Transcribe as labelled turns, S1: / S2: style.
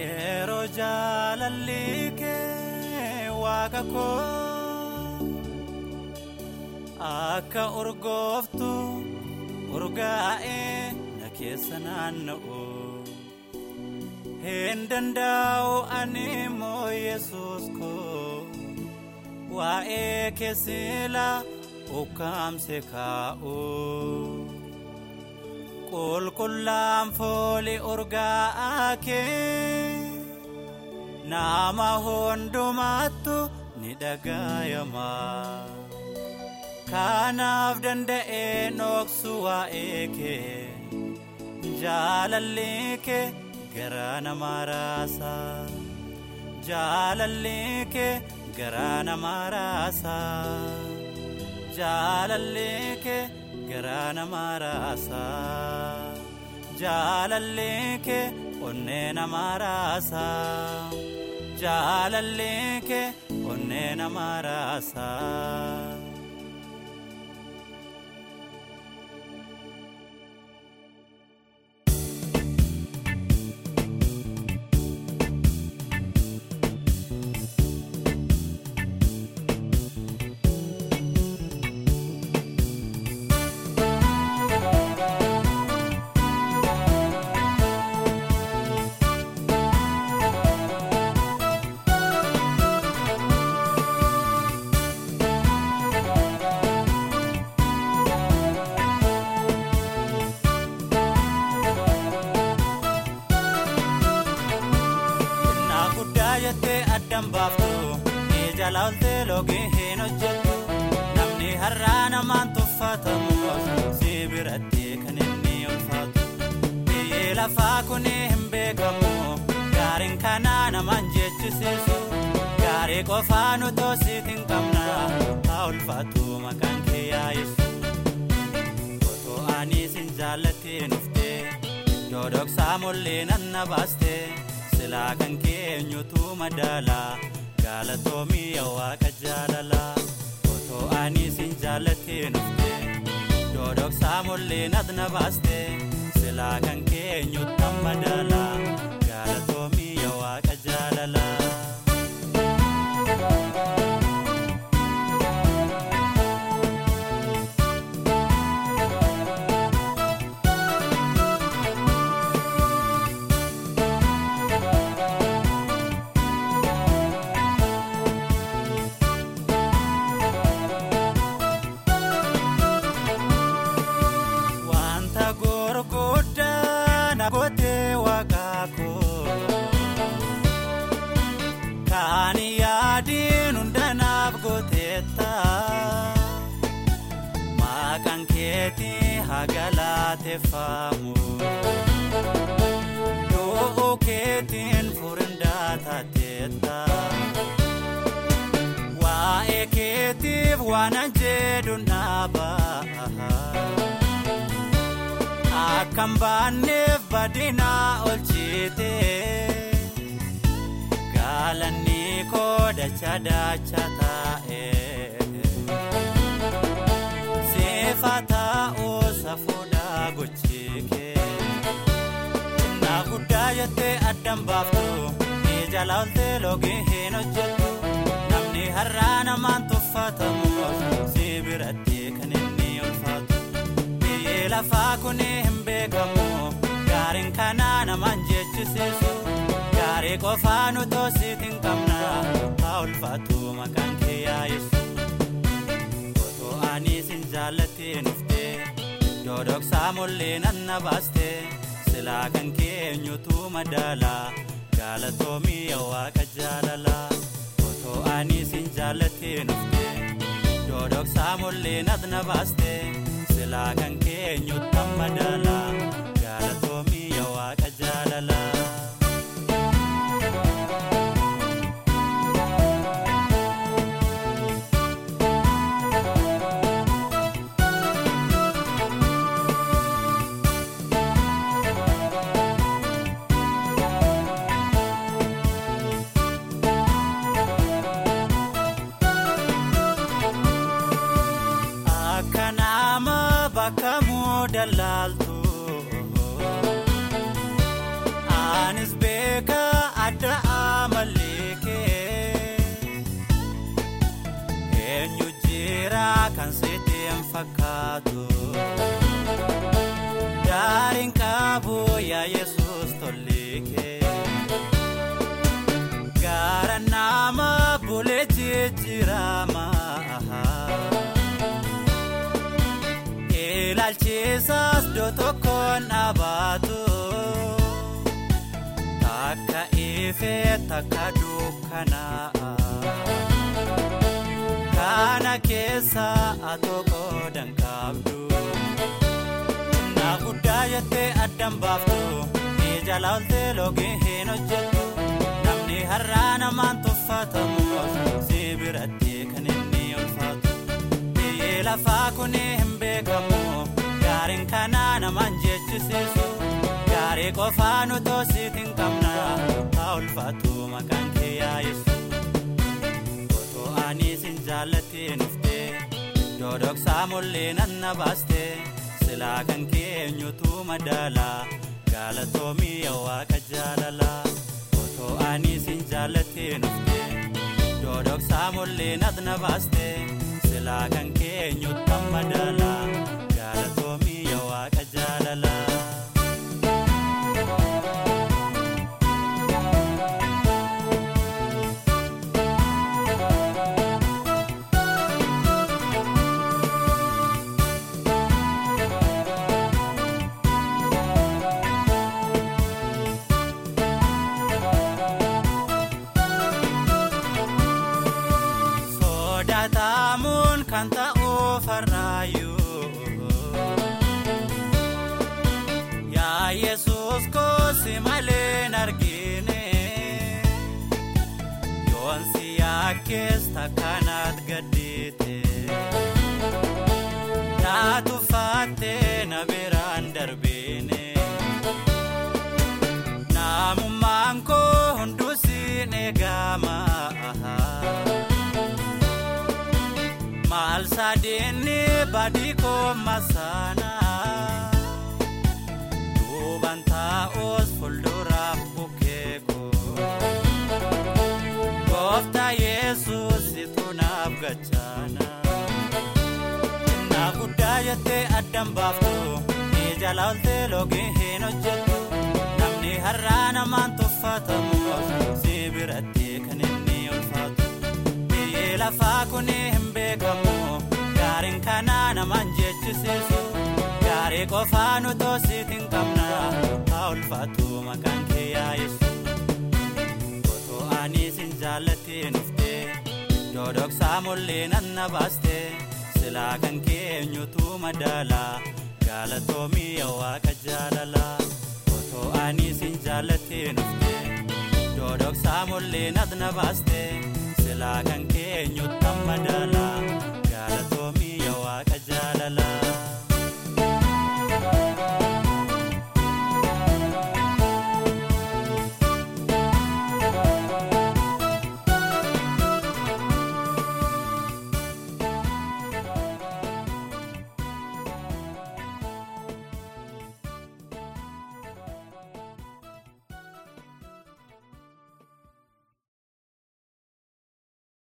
S1: yeroo jaalalli kee waaqa koo akka urgooftu urgaa'ee na keessa naanna'u hin danda'u ani immoo yesus koo waa'ee keessila ukkaamse kaa'u. Qulqullaan fooli urgaa'aa kee nama hundumattu ni dhagayama kanaaf danda'ee nooksu waa'ee kee jaalalli kee garaa namaa raasa. Jaalalli kee garaa namaa raasa. Jaalalli kee. Garaa namaa raasa jaalalli kee onnee namaa raasa jaalalli kee onnee namaa raasa. Addan baaftu ija laaltee loogii hin hojjettu namni har'aa namaan tuffatamu si biratti kan inni ulfaatu. Biyyi lafaa kun hin beekamu gaariin kanaa namaan jechisiisu gaarii qofaa nu toosiitiin qabna haa ulfaatu maqaan kee yaa'isu. Ani sin jaallattiin dhuftee doodoksaa mul'ii nan na baastee. Silaa kan keenyutu madaala galatoomii waaqa jaalala otoo ani sin jaallattiin dhufte doodoksaa mul'ii nat na baaste silaa kan keenyutu madaala maqaan keetii hagalaateeffamu yoo keetiin furindaa taateetta waa'ee keetiif waan jedhuun dhaabaa. Akkan baanneef badinaa olchite gaalanni koo dacha dacha taa'e seefa taa'uu safuudhaa gochike na guddaa jettee addan baaftu ija laaltee loogii hin hojjettu. Namni har'aa namaan tuffatamu si biratti kan inni ulfaatu. lafaa kun hin beekamu gaariin kanaa namaan jechisiisu gaarii qofaa nu toosiitiin sin jaallattiin dhufte doodoksaa mul'ii nan na baaste silaa kan keenyutu madaala galatoomii waaqa jaalala otoo ani sin jaallattiin dhufte doodoksaa mul'ii nat na baaste. silaa kan keenyutti yesus tollikee gaara nama bulee jijjiirama ilaalchisaas doo tokkoon dhaabatu takka ifee takka dukkanaa kana keessa atoo addan baaftu ija laaltee loogii hin hojjettu namni har'aa namaan tuffatamu si biratti kan inni ulfaatu. Biyyi lafaa kuni hin beekamu gaariin kanaa namaan jechisiisu. Gaarii qofaa nu toosiitiin qabna haa ulfaatu maqaan kee yaa'isu. Otoo ani sin jaallatee nuftee dodoksaa mullee nanna baastee silaa kan keenyutu madaalaa galatoomii waaqa jaalalaa otoo ani sin jaallatee nuftee dodoksaa mullee nanna baastee silaa kan keenyutu madaalaa galatoomii yaakkees takkanaat gaddiite naa tuffaattee na biraan darbine naamummaan koo hunduu siin eegama. maal saadeenni badii koo masaana addan baaftu ija laaltee loogii hin hojjettu namni har'aa namaan tuffatamu si biratti kan inni ulfaatu biyyi lafaa kuni hin beekamu gaariin kanaa namaan jechisiisu gaarii qofaa nu toosiitiin qabna haa ulfaatu maqaan kee yaa'isu otoo ani sin jaallatee nuftee dodoksaa mullee nanna baastee silaa kan keenyutu madaalaa galatoomii waaqa jaalalaa otoo ani sin jaallatee nuftee dodoksaa mullee nanna baastee silaa kan keenyutu madaalaa.